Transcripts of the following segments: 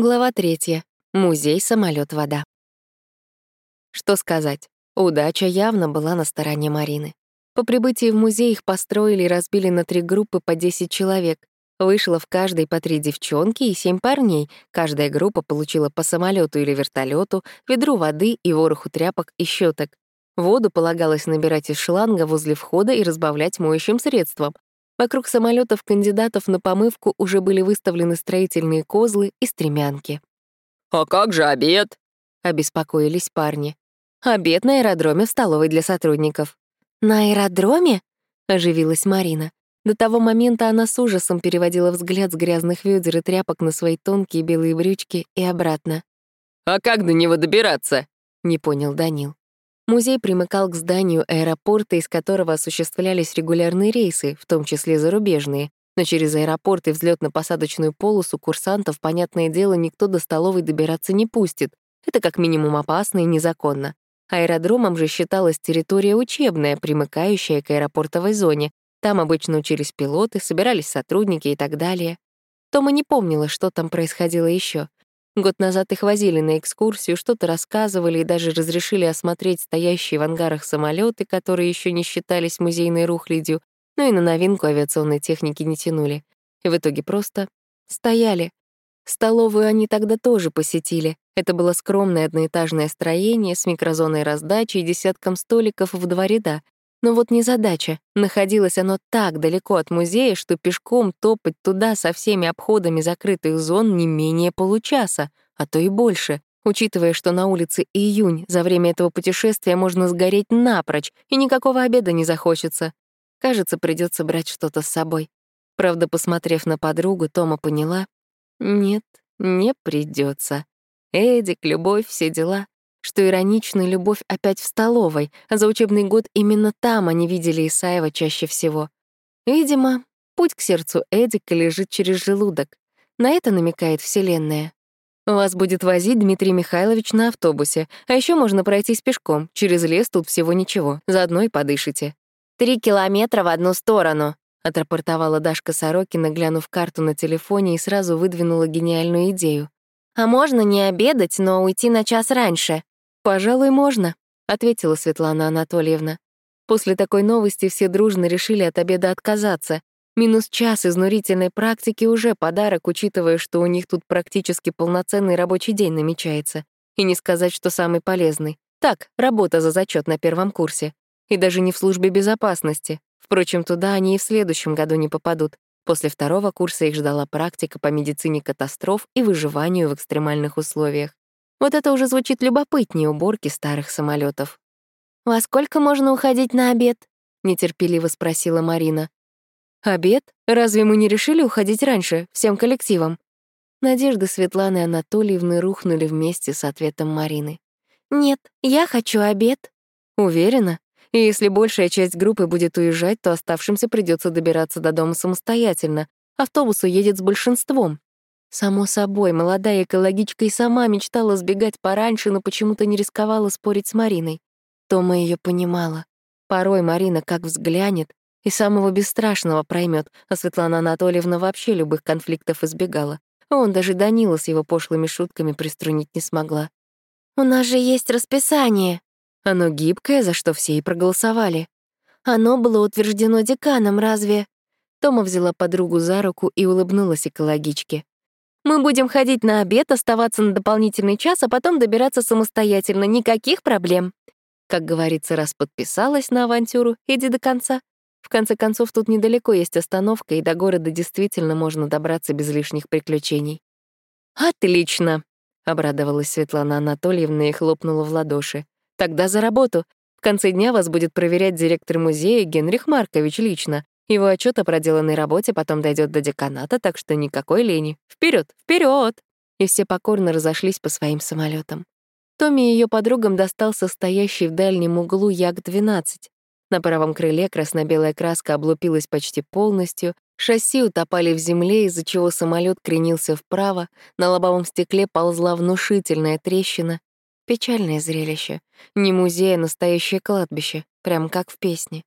Глава третья. Музей самолет вода Что сказать? Удача явно была на стороне Марины. По прибытии в музей их построили и разбили на три группы по 10 человек. Вышло в каждой по три девчонки и семь парней. Каждая группа получила по самолету или вертолету, ведру воды и вороху тряпок и щеток. Воду полагалось набирать из шланга возле входа и разбавлять моющим средством. Вокруг самолетов кандидатов на помывку уже были выставлены строительные козлы и стремянки. «А как же обед?» — обеспокоились парни. «Обед на аэродроме в столовой для сотрудников». «На аэродроме?» — оживилась Марина. До того момента она с ужасом переводила взгляд с грязных ведер и тряпок на свои тонкие белые брючки и обратно. «А как до него добираться?» — не понял Данил. Музей примыкал к зданию аэропорта, из которого осуществлялись регулярные рейсы, в том числе зарубежные. Но через аэропорт и взлетно-посадочную полосу курсантов, понятное дело, никто до столовой добираться не пустит. Это как минимум опасно и незаконно. Аэродромом же считалась территория учебная, примыкающая к аэропортовой зоне. Там обычно учились пилоты, собирались сотрудники и так далее. Тома не помнила, что там происходило еще. Год назад их возили на экскурсию, что-то рассказывали и даже разрешили осмотреть стоящие в ангарах самолеты, которые еще не считались музейной рухлядью, но и на новинку авиационной техники не тянули. И в итоге просто стояли. Столовую они тогда тоже посетили. Это было скромное одноэтажное строение с микрозоной раздачи и десятком столиков в два ряда. Но вот незадача. Находилось оно так далеко от музея, что пешком топать туда со всеми обходами закрытых зон не менее получаса, а то и больше, учитывая, что на улице июнь, за время этого путешествия можно сгореть напрочь, и никакого обеда не захочется. Кажется, придется брать что-то с собой. Правда, посмотрев на подругу, Тома поняла — нет, не придется. Эдик, любовь, все дела что ироничная любовь опять в столовой, а за учебный год именно там они видели Исаева чаще всего. Видимо, путь к сердцу Эдика лежит через желудок. На это намекает Вселенная. Вас будет возить Дмитрий Михайлович на автобусе, а еще можно пройтись пешком, через лес тут всего ничего, заодно и подышите. «Три километра в одну сторону», — отрапортовала Дашка Сорокина, глянув карту на телефоне и сразу выдвинула гениальную идею. «А можно не обедать, но уйти на час раньше?» «Пожалуй, можно», — ответила Светлана Анатольевна. После такой новости все дружно решили от обеда отказаться. Минус час изнурительной практики уже подарок, учитывая, что у них тут практически полноценный рабочий день намечается. И не сказать, что самый полезный. Так, работа за зачет на первом курсе. И даже не в службе безопасности. Впрочем, туда они и в следующем году не попадут. После второго курса их ждала практика по медицине катастроф и выживанию в экстремальных условиях. Вот это уже звучит любопытнее уборки старых самолетов. «Во сколько можно уходить на обед?» — нетерпеливо спросила Марина. «Обед? Разве мы не решили уходить раньше, всем коллективом?» Надежды Светланы Анатольевны рухнули вместе с ответом Марины. «Нет, я хочу обед». «Уверена? И если большая часть группы будет уезжать, то оставшимся придется добираться до дома самостоятельно. Автобус уедет с большинством. Само собой, молодая экологичка и сама мечтала сбегать пораньше, но почему-то не рисковала спорить с Мариной. Тома ее понимала. Порой Марина как взглянет и самого бесстрашного проймет, а Светлана Анатольевна вообще любых конфликтов избегала. Он даже Данила с его пошлыми шутками приструнить не смогла. «У нас же есть расписание». Оно гибкое, за что все и проголосовали. Оно было утверждено деканом, разве? Тома взяла подругу за руку и улыбнулась экологичке. Мы будем ходить на обед, оставаться на дополнительный час, а потом добираться самостоятельно. Никаких проблем. Как говорится, раз подписалась на авантюру, иди до конца. В конце концов, тут недалеко есть остановка, и до города действительно можно добраться без лишних приключений. «Отлично!» — обрадовалась Светлана Анатольевна и хлопнула в ладоши. «Тогда за работу. В конце дня вас будет проверять директор музея Генрих Маркович лично. Его отчет о проделанной работе потом дойдет до деканата, так что никакой лени. Вперед, вперед! И все покорно разошлись по своим самолетам. Томми и ее подругам достался стоящий в дальнем углу Як-12. На правом крыле красно-белая краска облупилась почти полностью, шасси утопали в земле, из-за чего самолет кренился вправо, на лобовом стекле ползла внушительная трещина. Печальное зрелище. Не музей, а настоящее кладбище, прям как в песне.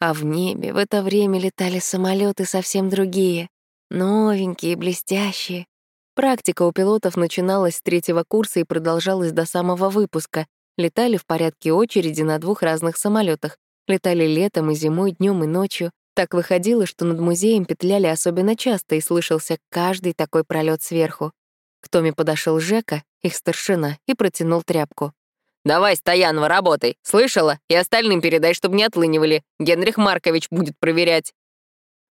А в небе в это время летали самолеты совсем другие, новенькие, блестящие. Практика у пилотов начиналась с третьего курса и продолжалась до самого выпуска. Летали в порядке очереди на двух разных самолетах. Летали летом и зимой, днем и ночью. Так выходило, что над музеем петляли особенно часто и слышался каждый такой пролет сверху. К Томе подошел Жека, их старшина, и протянул тряпку. «Давай, Стоянова, работай. Слышала? И остальным передай, чтобы не отлынивали. Генрих Маркович будет проверять».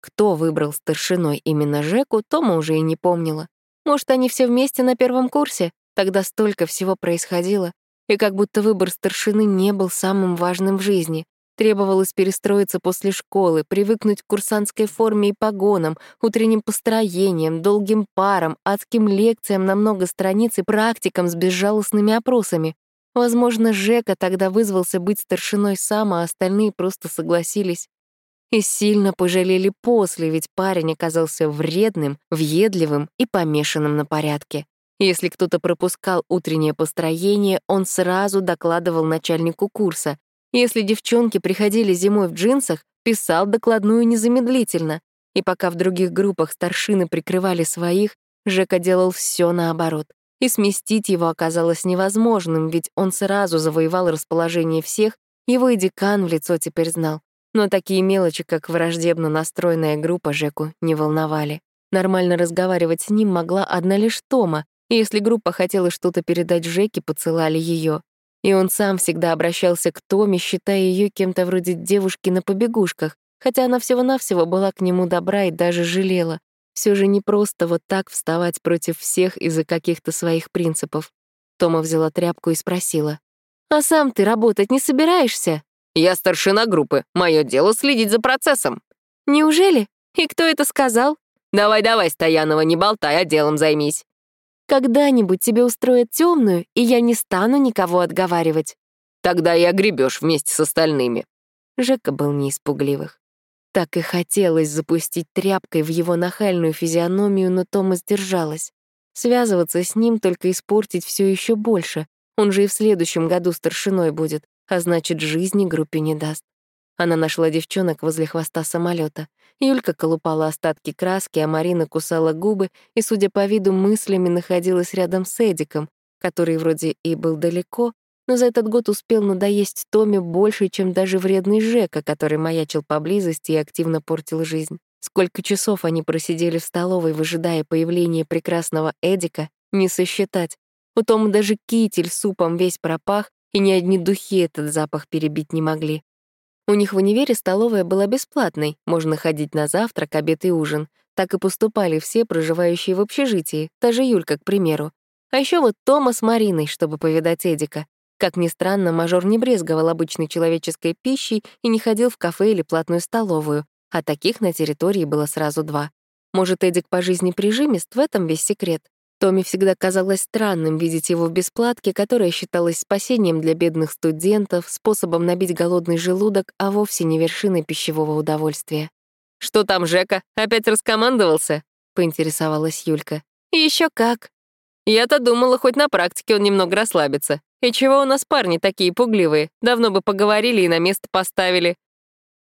Кто выбрал старшиной именно Жеку, Тома уже и не помнила. Может, они все вместе на первом курсе? Тогда столько всего происходило. И как будто выбор старшины не был самым важным в жизни. Требовалось перестроиться после школы, привыкнуть к курсантской форме и погонам, утренним построениям, долгим парам, адским лекциям на много страниц и практикам с безжалостными опросами. Возможно, Жека тогда вызвался быть старшиной сам, а остальные просто согласились. И сильно пожалели после, ведь парень оказался вредным, въедливым и помешанным на порядке. Если кто-то пропускал утреннее построение, он сразу докладывал начальнику курса, если девчонки приходили зимой в джинсах, писал докладную незамедлительно. И пока в других группах старшины прикрывали своих, Жека делал все наоборот. И сместить его оказалось невозможным, ведь он сразу завоевал расположение всех, его и декан в лицо теперь знал. Но такие мелочи, как враждебно настроенная группа, Жеку не волновали. Нормально разговаривать с ним могла одна лишь Тома, и если группа хотела что-то передать Жеке, поцелали ее. И он сам всегда обращался к Томе, считая ее кем-то вроде девушки на побегушках, хотя она всего-навсего была к нему добра и даже жалела. Все же не просто вот так вставать против всех из-за каких-то своих принципов. Тома взяла тряпку и спросила. «А сам ты работать не собираешься?» «Я старшина группы. Мое дело следить за процессом». «Неужели? И кто это сказал?» «Давай-давай, Стоянова, не болтай, а делом займись». Когда-нибудь тебе устроят темную, и я не стану никого отговаривать. Тогда и огребешь вместе с остальными. Жека был не испугливых. Так и хотелось запустить тряпкой в его нахальную физиономию, но Тома сдержалась. Связываться с ним только испортить все еще больше. Он же и в следующем году старшиной будет, а значит, жизни группе не даст. Она нашла девчонок возле хвоста самолета. Юлька колупала остатки краски, а Марина кусала губы и, судя по виду, мыслями находилась рядом с Эдиком, который вроде и был далеко, но за этот год успел надоесть Томе больше, чем даже вредный Жека, который маячил поблизости и активно портил жизнь. Сколько часов они просидели в столовой, выжидая появления прекрасного Эдика, не сосчитать. У Тома даже китель супом весь пропах, и ни одни духи этот запах перебить не могли. У них в универе столовая была бесплатной, можно ходить на завтрак, обед и ужин. Так и поступали все, проживающие в общежитии, даже Юлька, к примеру. А еще вот Тома с Мариной, чтобы повидать Эдика. Как ни странно, мажор не брезговал обычной человеческой пищей и не ходил в кафе или платную столовую, а таких на территории было сразу два. Может, Эдик по жизни прижимист, в этом весь секрет. Томе всегда казалось странным видеть его в бесплатке, которая считалась спасением для бедных студентов, способом набить голодный желудок, а вовсе не вершиной пищевого удовольствия. «Что там, Жека, опять раскомандовался?» — поинтересовалась Юлька. Еще как!» «Я-то думала, хоть на практике он немного расслабится. И чего у нас парни такие пугливые? Давно бы поговорили и на место поставили».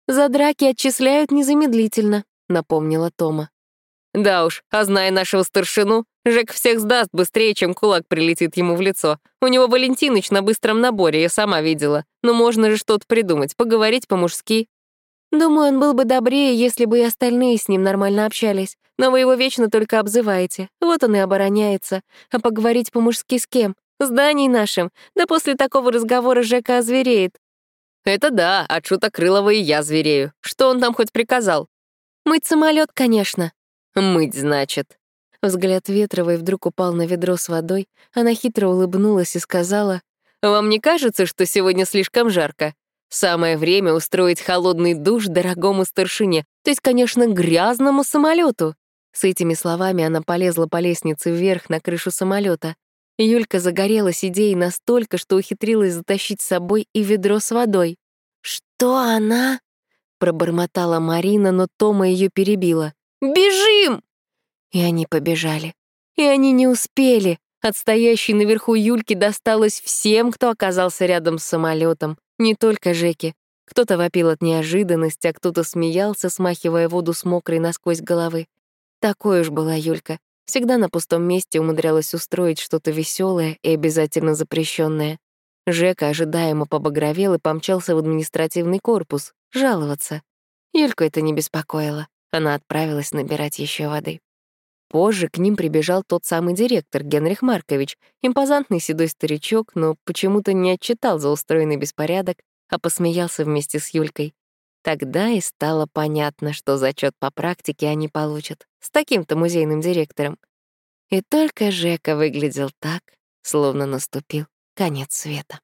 «За драки отчисляют незамедлительно», — напомнила Тома. Да уж, а зная нашего старшину, Жек всех сдаст быстрее, чем кулак прилетит ему в лицо. У него Валентиныч на быстром наборе, я сама видела. Но можно же что-то придумать, поговорить по-мужски. Думаю, он был бы добрее, если бы и остальные с ним нормально общались. Но вы его вечно только обзываете. Вот он и обороняется. А поговорить по-мужски с кем? С Даней нашим. Да после такого разговора Жека озвереет. Это да, от шуток Крылова и я зверею. Что он там хоть приказал? Мыть самолет, конечно. «Мыть, значит». Взгляд Ветровой вдруг упал на ведро с водой. Она хитро улыбнулась и сказала, «Вам не кажется, что сегодня слишком жарко? Самое время устроить холодный душ дорогому старшине, то есть, конечно, грязному самолету. С этими словами она полезла по лестнице вверх на крышу самолета. Юлька загорелась идеей настолько, что ухитрилась затащить с собой и ведро с водой. «Что она?» — пробормотала Марина, но Тома ее перебила. Бежим!» И они побежали. И они не успели. От стоящей наверху Юльки досталось всем, кто оказался рядом с самолетом, не только Жеке. Кто-то вопил от неожиданности, а кто-то смеялся, смахивая воду с мокрой насквозь головы. Такой уж была Юлька. Всегда на пустом месте умудрялась устроить что-то веселое и обязательно запрещенное. Жека ожидаемо побагровел и помчался в административный корпус, жаловаться. Юльку это не беспокоило. Она отправилась набирать еще воды. Позже к ним прибежал тот самый директор, Генрих Маркович, импозантный седой старичок, но почему-то не отчитал за устроенный беспорядок, а посмеялся вместе с Юлькой. Тогда и стало понятно, что зачет по практике они получат с таким-то музейным директором. И только Жека выглядел так, словно наступил конец света.